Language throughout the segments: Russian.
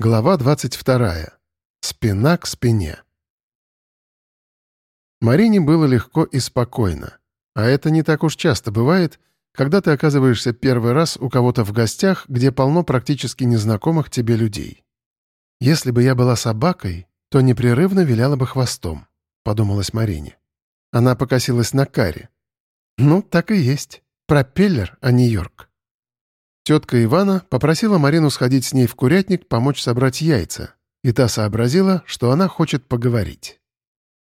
Глава 22. Спина к спине. Марине было легко и спокойно. А это не так уж часто бывает, когда ты оказываешься первый раз у кого-то в гостях, где полно практически незнакомых тебе людей. «Если бы я была собакой, то непрерывно виляла бы хвостом», — подумалась Марине. Она покосилась на Кари. «Ну, так и есть. Пропеллер, а не Йорк». Тетка Ивана попросила Марину сходить с ней в курятник помочь собрать яйца, и та сообразила, что она хочет поговорить.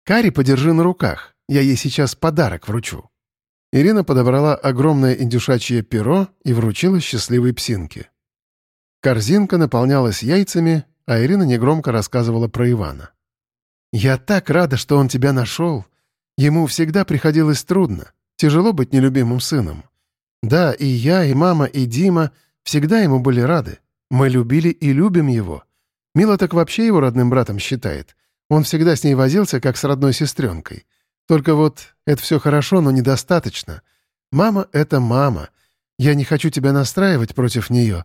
«Кари подержи на руках, я ей сейчас подарок вручу». Ирина подобрала огромное индюшачье перо и вручила счастливой псинке. Корзинка наполнялась яйцами, а Ирина негромко рассказывала про Ивана. «Я так рада, что он тебя нашел. Ему всегда приходилось трудно, тяжело быть нелюбимым сыном. Да, и я, и мама, и Дима всегда ему были рады. Мы любили и любим его. Мила так вообще его родным братом считает. Он всегда с ней возился, как с родной сестренкой. Только вот это все хорошо, но недостаточно. Мама — это мама. Я не хочу тебя настраивать против нее,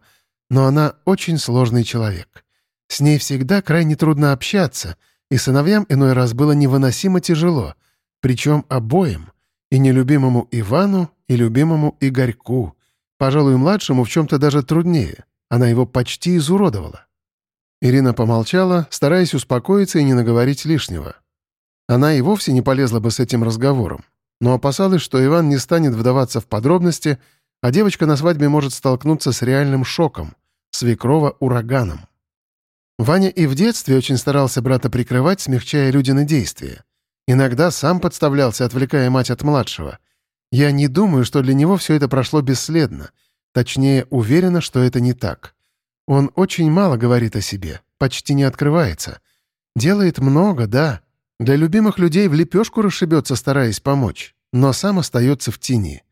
но она очень сложный человек. С ней всегда крайне трудно общаться, и сыновьям иной раз было невыносимо тяжело, причем обоим — и нелюбимому Ивану, и любимому Игорьку. Пожалуй, младшему в чем-то даже труднее. Она его почти изуродовала. Ирина помолчала, стараясь успокоиться и не наговорить лишнего. Она и вовсе не полезла бы с этим разговором, но опасалась, что Иван не станет вдаваться в подробности, а девочка на свадьбе может столкнуться с реальным шоком, свекрова ураганом. Ваня и в детстве очень старался брата прикрывать, смягчая Людины действия. Иногда сам подставлялся, отвлекая мать от младшего. Я не думаю, что для него все это прошло бесследно. Точнее, уверена, что это не так. Он очень мало говорит о себе, почти не открывается. Делает много, да. Для любимых людей в лепешку расшибется, стараясь помочь, но сам остается в тени.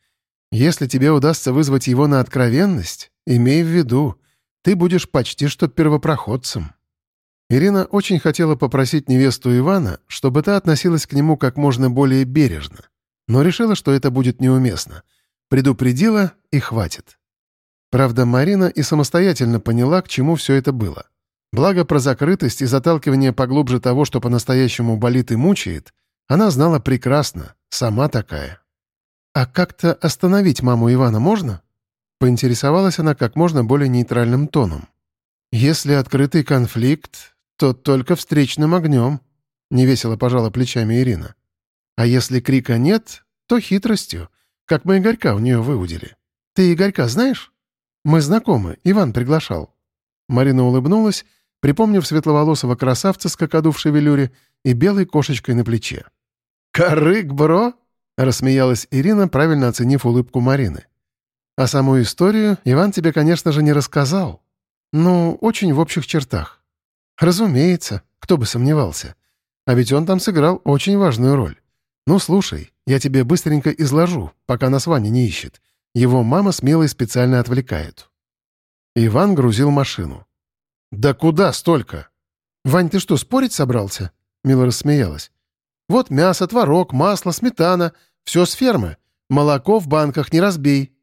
Если тебе удастся вызвать его на откровенность, имей в виду, ты будешь почти что первопроходцем. Ирина очень хотела попросить невесту Ивана, чтобы та относилась к нему как можно более бережно, но решила, что это будет неуместно. Предупредила и хватит. Правда, Марина и самостоятельно поняла, к чему все это было. Благо про закрытость и заталкивание поглубже того, что по-настоящему болит и мучает, она знала прекрасно, сама такая. «А как-то остановить маму Ивана можно?» Поинтересовалась она как можно более нейтральным тоном. «Если открытый конфликт, то только встречным огнем», — невесело пожала плечами Ирина. «А если крика нет, то хитростью, как мы Игорька у нее выудили. Ты Игорька знаешь? Мы знакомы, Иван приглашал». Марина улыбнулась, припомнив светловолосого красавца с какаду в шевелюре и белой кошечкой на плече. «Корык, бро!» — рассмеялась Ирина, правильно оценив улыбку Марины. «А саму историю Иван тебе, конечно же, не рассказал. Ну, очень в общих чертах. «Разумеется, кто бы сомневался. А ведь он там сыграл очень важную роль. Ну, слушай, я тебе быстренько изложу, пока нас Ваня не ищет. Его мама смело и специально отвлекает». Иван грузил машину. «Да куда столько?» «Вань, ты что, спорить собрался?» Мила рассмеялась. «Вот мясо, творог, масло, сметана. Все с фермы. Молоко в банках не разбей».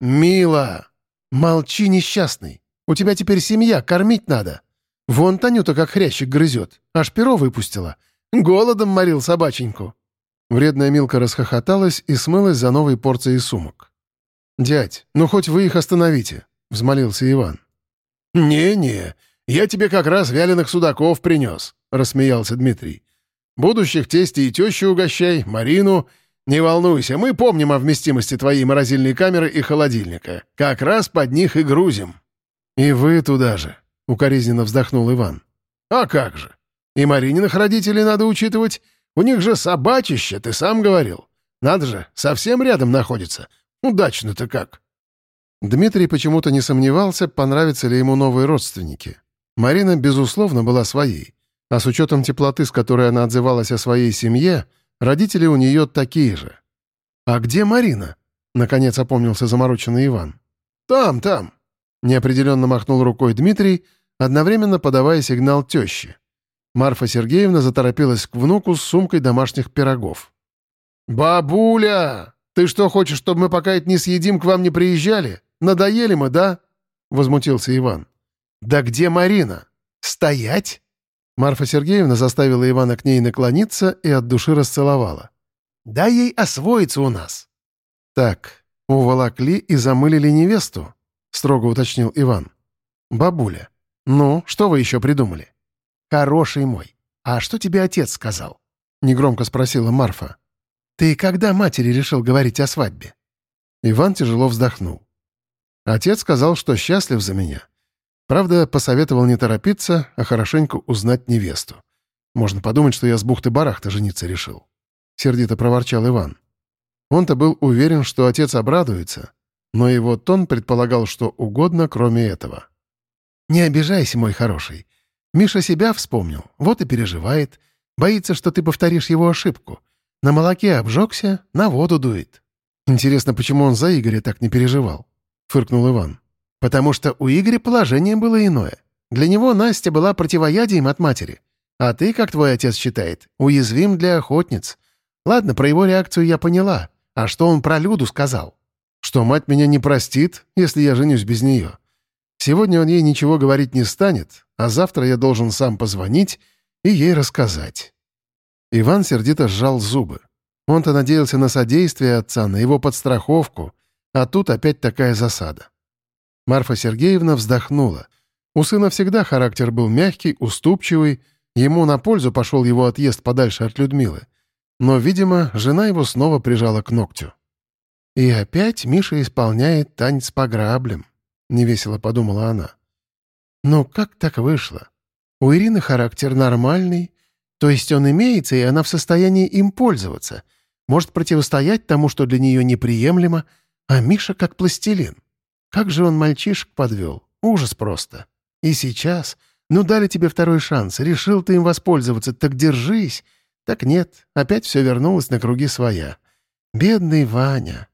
«Мила!» «Молчи, несчастный. У тебя теперь семья, кормить надо». Вон Танюта как хрящик грызет, аж перо выпустила. Голодом морил собаченьку». Вредная Милка расхохоталась и смылась за новой порцией сумок. «Дядь, ну хоть вы их остановите», — взмолился Иван. «Не-не, я тебе как раз вяленых судаков принес», — рассмеялся Дмитрий. «Будущих тести и тещи угощай, Марину. Не волнуйся, мы помним о вместимости твоей морозильной камеры и холодильника. Как раз под них и грузим». «И вы туда же», — укоризненно вздохнул Иван. «А как же? И Марининых родителей надо учитывать. У них же собачище, ты сам говорил. Надо же, совсем рядом находится. Удачно-то как». Дмитрий почему-то не сомневался, понравятся ли ему новые родственники. Марина, безусловно, была своей. А с учетом теплоты, с которой она отзывалась о своей семье, родители у нее такие же. «А где Марина?» — наконец опомнился замороченный Иван. «Там, там», — неопределенно махнул рукой Дмитрий, одновременно подавая сигнал тещи. Марфа Сергеевна заторопилась к внуку с сумкой домашних пирогов. «Бабуля! Ты что, хочешь, чтобы мы пока это не съедим, к вам не приезжали? Надоели мы, да?» — возмутился Иван. «Да где Марина?» «Стоять!» Марфа Сергеевна заставила Ивана к ней наклониться и от души расцеловала. «Дай ей освоиться у нас!» «Так, уволокли и замылили невесту?» — строго уточнил Иван. «Бабуля, ну, что вы еще придумали?» «Хороший мой, а что тебе отец сказал?» — негромко спросила Марфа. «Ты когда матери решил говорить о свадьбе?» Иван тяжело вздохнул. Отец сказал, что счастлив за меня. Правда, посоветовал не торопиться, а хорошенько узнать невесту. Можно подумать, что я с бухты-барахта жениться решил. Сердито проворчал Иван. Он-то был уверен, что отец обрадуется, но его тон предполагал что угодно, кроме этого. «Не обижайся, мой хороший. Миша себя вспомнил, вот и переживает. Боится, что ты повторишь его ошибку. На молоке обжегся, на воду дует». «Интересно, почему он за Игоря так не переживал?» — фыркнул Иван. «Потому что у Игоря положение было иное. Для него Настя была противоядием от матери. А ты, как твой отец считает, уязвим для охотниц. Ладно, про его реакцию я поняла. А что он про Люду сказал? Что мать меня не простит, если я женюсь без нее. Сегодня он ей ничего говорить не станет, а завтра я должен сам позвонить и ей рассказать». Иван сердито сжал зубы. Он-то надеялся на содействие отца, на его подстраховку, а тут опять такая засада. Марфа Сергеевна вздохнула. У сына всегда характер был мягкий, уступчивый, ему на пользу пошел его отъезд подальше от Людмилы. Но, видимо, жена его снова прижала к ногтю. «И опять Миша исполняет танец по граблям», — невесело подумала она. «Но как так вышло? У Ирины характер нормальный, то есть он имеется, и она в состоянии им пользоваться — может противостоять тому, что для нее неприемлемо, а Миша как пластилин. Как же он мальчишек подвел. Ужас просто. И сейчас, ну дали тебе второй шанс, решил ты им воспользоваться, так держись. Так нет, опять все вернулось на круги своя. Бедный Ваня.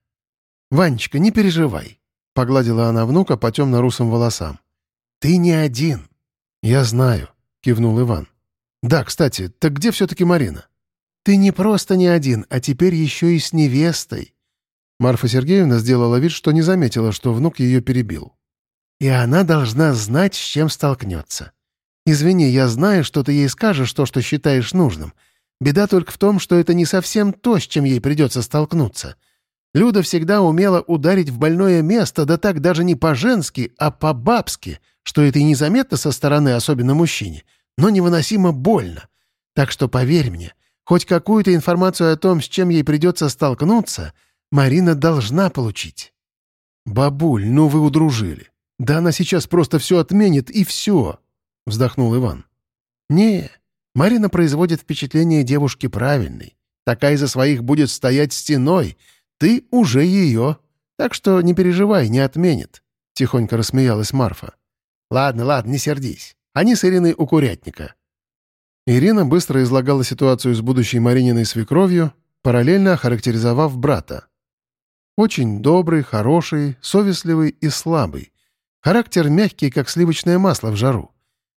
«Ванечка, не переживай», — погладила она внука по темно-русым волосам. «Ты не один». «Я знаю», — кивнул Иван. «Да, кстати, так где все-таки Марина?» Ты не просто не один, а теперь еще и с невестой». Марфа Сергеевна сделала вид, что не заметила, что внук ее перебил. «И она должна знать, с чем столкнется. Извини, я знаю, что ты ей скажешь то, что считаешь нужным. Беда только в том, что это не совсем то, с чем ей придется столкнуться. Люда всегда умела ударить в больное место, да так даже не по-женски, а по-бабски, что это и незаметно со стороны, особенно мужчине, но невыносимо больно. Так что поверь мне, Хоть какую-то информацию о том, с чем ей придется столкнуться, Марина должна получить. «Бабуль, ну вы удружили. Да она сейчас просто все отменит, и все!» — вздохнул Иван. «Не, Марина производит впечатление девушки правильной. Такая за своих будет стоять стеной. Ты уже ее. Так что не переживай, не отменит», — тихонько рассмеялась Марфа. «Ладно, ладно, не сердись. Они с Ириной у курятника. Ирина быстро излагала ситуацию с будущей Марининой свекровью, параллельно охарактеризовав брата. Очень добрый, хороший, совестливый и слабый. Характер мягкий, как сливочное масло в жару.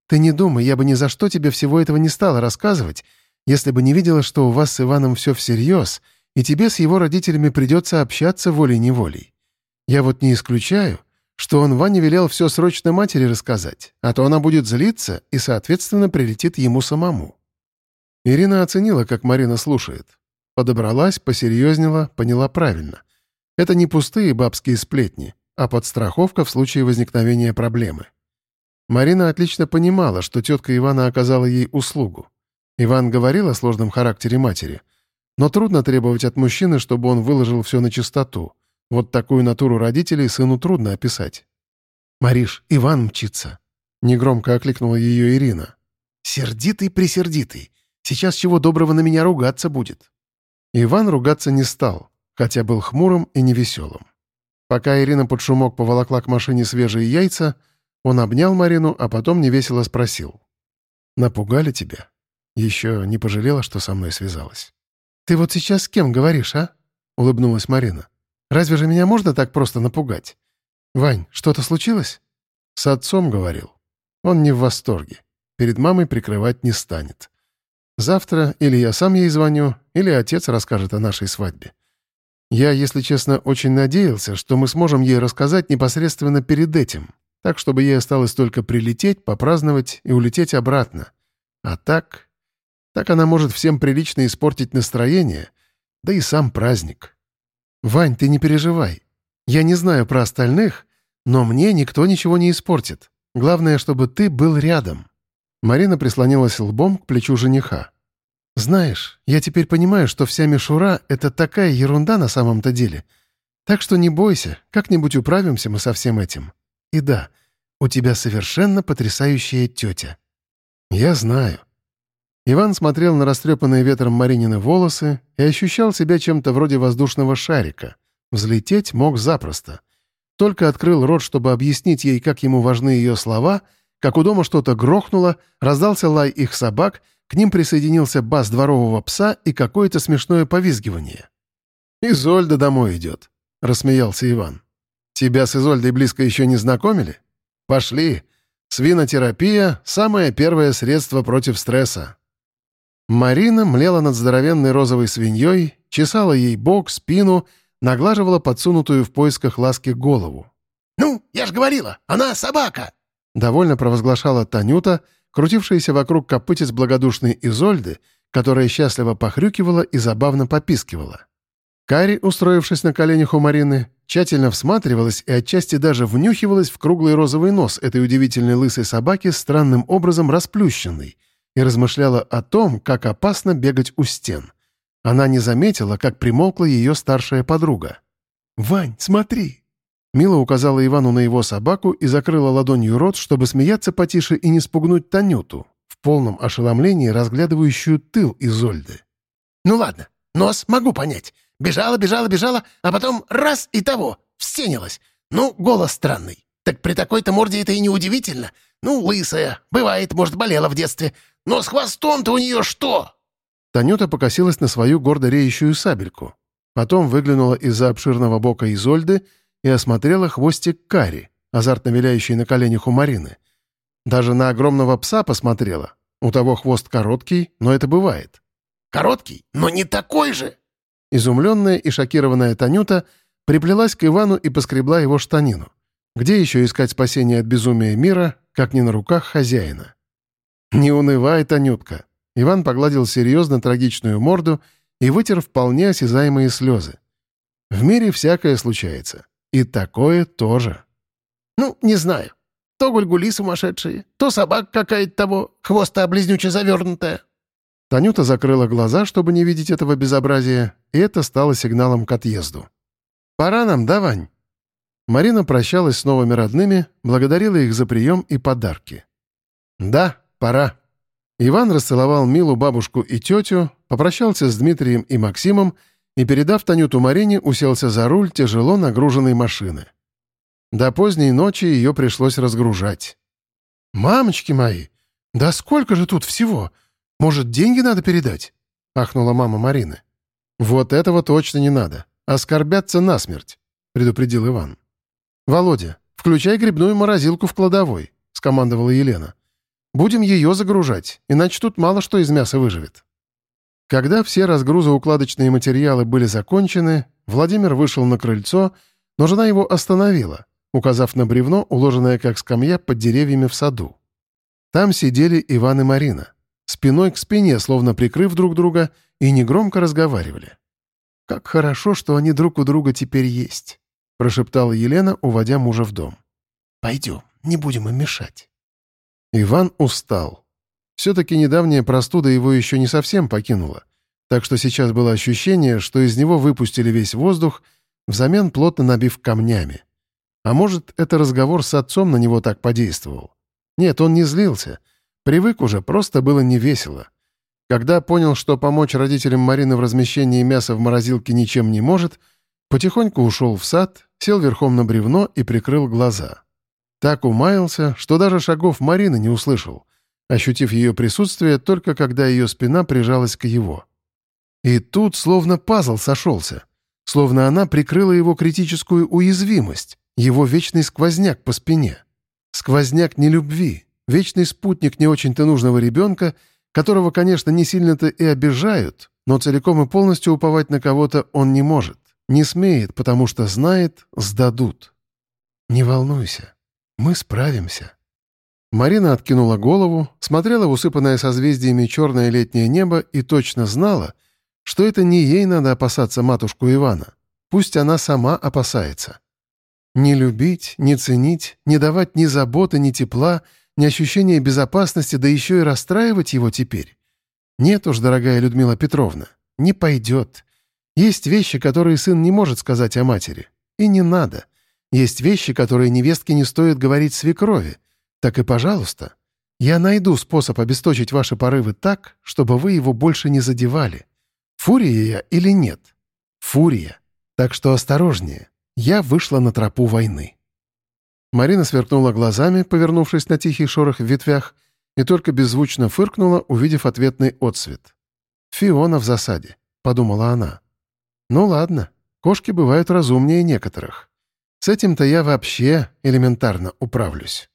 Ты не думай, я бы ни за что тебе всего этого не стала рассказывать, если бы не видела, что у вас с Иваном все всерьез, и тебе с его родителями придется общаться волей-неволей. Я вот не исключаю, что он Ване велел все срочно матери рассказать, а то она будет злиться и, соответственно, прилетит ему самому. Ирина оценила, как Марина слушает. Подобралась, посерьезнела, поняла правильно. Это не пустые бабские сплетни, а подстраховка в случае возникновения проблемы. Марина отлично понимала, что тетка Ивана оказала ей услугу. Иван говорил о сложном характере матери, но трудно требовать от мужчины, чтобы он выложил все на чистоту — вот такую натуру родителей сыну трудно описать. «Мариш, Иван мчится!» — негромко окликнула ее Ирина. «Сердитый-присердитый! Сейчас чего доброго на меня ругаться будет!» Иван ругаться не стал, хотя был хмурым и невеселым. Пока Ирина под шумок поволокла к машине свежие яйца, он обнял Марину, а потом невесело спросил. «Напугали тебя? Еще не пожалела, что со мной связалась?» «Ты вот сейчас с кем говоришь, а?» — улыбнулась Марина. Разве же меня можно так просто напугать? Вань, что-то случилось? С отцом говорил. Он не в восторге. Перед мамой прикрывать не станет. Завтра или я сам ей звоню, или отец расскажет о нашей свадьбе. Я, если честно, очень надеялся, что мы сможем ей рассказать непосредственно перед этим. так, чтобы ей осталось только прилететь, попраздновать и улететь обратно. А так... Так она может всем прилично испортить настроение, да и сам праздник. «Вань, ты не переживай. Я не знаю про остальных, но мне никто ничего не испортит. Главное, чтобы ты был рядом». Марина прислонилась лбом к плечу жениха. «Знаешь, я теперь понимаю, что вся мишура — это такая ерунда на самом-то деле. Так что не бойся, как-нибудь управимся мы со всем этим. И да, у тебя совершенно потрясающая тетя». «Я знаю». Иван смотрел на растрепанные ветром Маринины волосы и ощущал себя чем-то вроде воздушного шарика. Взлететь мог запросто. Только открыл рот, чтобы объяснить ей, как ему важны ее слова, как у дома что-то грохнуло, раздался лай их собак — к ним присоединился бас дворового пса и какое-то смешное повизгивание. «Изольда домой идет», — рассмеялся Иван. «Тебя с Изольдой близко еще не знакомили? Пошли. Свинотерапия — самое первое средство против стресса». Марина млела над здоровенной розовой свиньей, чесала ей бок, спину, наглаживала подсунутую в поисках ласки голову. «Ну, я ж говорила, она собака!» Довольно провозглашала Танюта, крутившаяся вокруг копытец благодушной Изольды, которая счастливо похрюкивала и забавно попискивала. Кари, устроившись на коленях у Марины, тщательно всматривалась и отчасти даже внюхивалась в круглый розовый нос этой удивительной лысой собаки, странным образом расплющенной, и размышляла о том, как опасно бегать у стен. Она не заметила, как примолкла ее старшая подруга. «Вань, смотри!» Мила указала Ивану на его собаку и закрыла ладонью рот, чтобы смеяться потише и не спугнуть Танюту, в полном ошеломлении разглядывающую тыл Изольды. «Ну ладно, нос могу понять. Бежала, бежала, бежала, а потом раз и того, встенилась. Ну, голос странный. Так при такой-то морде это и не удивительно. Ну, лысая, бывает, может, болела в детстве. Но с хвостом-то у нее что?» Танюта покосилась на свою гордо реющую сабельку. Потом выглянула из-за обширного бока Изольды — и осмотрела хвостик Кари, азартно виляющий на коленях у Марины. Даже на огромного пса посмотрела. У того хвост короткий, но это бывает. «Короткий, но не такой же!» Изумленная и шокированная Танюта приплелась к Ивану и поскребла его штанину. Где еще искать спасение от безумия мира, как не на руках хозяина? «Не унывай, Танютка!» Иван погладил серьезно трагичную морду и вытер вполне осязаемые слезы. «В мире всякое случается. И такое тоже. «Ну, не знаю. То гульгули сумасшедшие, то собака какая-то того, хвоста близнюче завернутая». Танюта закрыла глаза, чтобы не видеть этого безобразия, и это стало сигналом к отъезду. «Пора нам, да, Вань?» Марина прощалась с новыми родными, благодарила их за прием и подарки. «Да, пора». Иван расцеловал Милу, бабушку и тетю, попрощался с Дмитрием и Максимом и, передав Танюту Марине, уселся за руль тяжело нагруженной машины. До поздней ночи ее пришлось разгружать. «Мамочки мои, да сколько же тут всего? Может, деньги надо передать?» — ахнула мама Марины. «Вот этого точно не надо. Оскорбятся насмерть», — предупредил Иван. «Володя, включай грибную морозилку в кладовой», — скомандовала Елена. «Будем ее загружать, иначе тут мало что из мяса выживет». Когда все разгрузоукладочные материалы были закончены, Владимир вышел на крыльцо, но жена его остановила, указав на бревно, уложенное как скамья под деревьями в саду. Там сидели Иван и Марина, спиной к спине, словно прикрыв друг друга, и негромко разговаривали. «Как хорошо, что они друг у друга теперь есть», — прошептала Елена, уводя мужа в дом. «Пойдем, не будем им мешать». Иван устал. Все-таки недавняя простуда его еще не совсем покинула, так что сейчас было ощущение, что из него выпустили весь воздух, взамен плотно набив камнями. А может, это разговор с отцом на него так подействовал? Нет, он не злился. Привык уже, просто было невесело. Когда понял, что помочь родителям Марины в размещении мяса в морозилке ничем не может, потихоньку ушел в сад, сел верхом на бревно и прикрыл глаза. Так умаялся, что даже шагов Марины не услышал — ощутив ее присутствие только когда ее спина прижалась к его. И тут словно пазл сошелся, словно она прикрыла его критическую уязвимость, его вечный сквозняк по спине. Сквозняк нелюбви, вечный спутник не очень-то нужного ребенка, которого, конечно, не сильно-то и обижают, но целиком и полностью уповать на кого-то он не может, не смеет, потому что знает, сдадут. «Не волнуйся», Мы справимся». Марина откинула голову, смотрела в усыпанное созвездиями черное летнее небо и точно знала, что это не ей надо опасаться матушку Ивана. Пусть она сама опасается. Не любить, не ценить, не давать ни заботы, ни тепла, ни ощущения безопасности, да еще и расстраивать его теперь. Нет уж, дорогая Людмила Петровна, не пойдет. Есть вещи, которые сын не может сказать о матери. И не надо. Есть вещи, которые невестке не стоит говорить свекрови. Так и пожалуйста. Я найду способ обесточить ваши порывы так, чтобы вы его больше не задевали. Фурия я или нет? Фурия. Так что осторожнее. Я вышла на тропу войны. Марина сверкнула глазами, повернувшись на тихий шорох в ветвях, и только беззвучно фыркнула, увидев ответный отсвет. «Фиона в засаде», — подумала она. «Ну ладно, кошки бывают разумнее некоторых. С этим-то я вообще элементарно управлюсь».